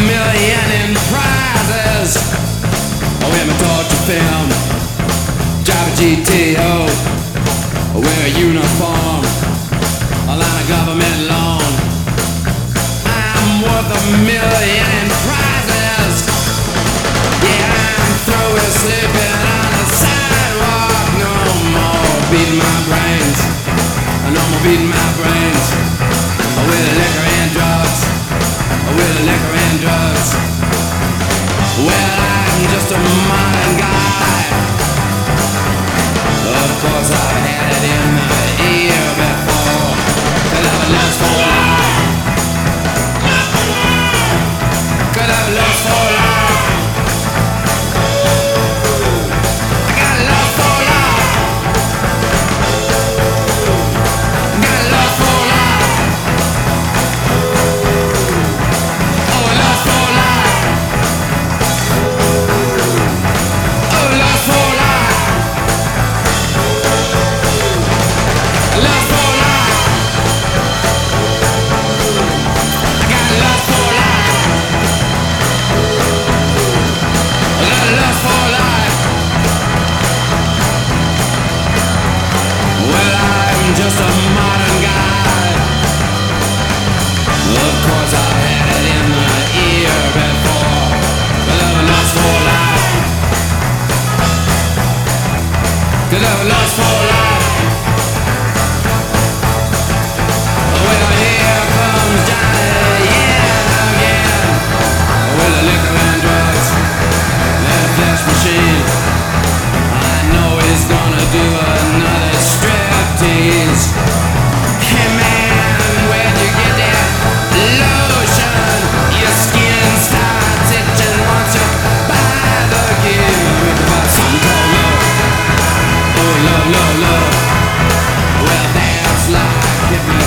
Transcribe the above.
million in prizes. I wear my torture film, drive a GTO, I wear a uniform, I line a government loan. I'm worth a million. Of course, I had in Cause I'm lost for life. Comes yet again. With the liquor and drugs flesh machine. I know he's gonna do another striptease. love, love, love. Well, that's life.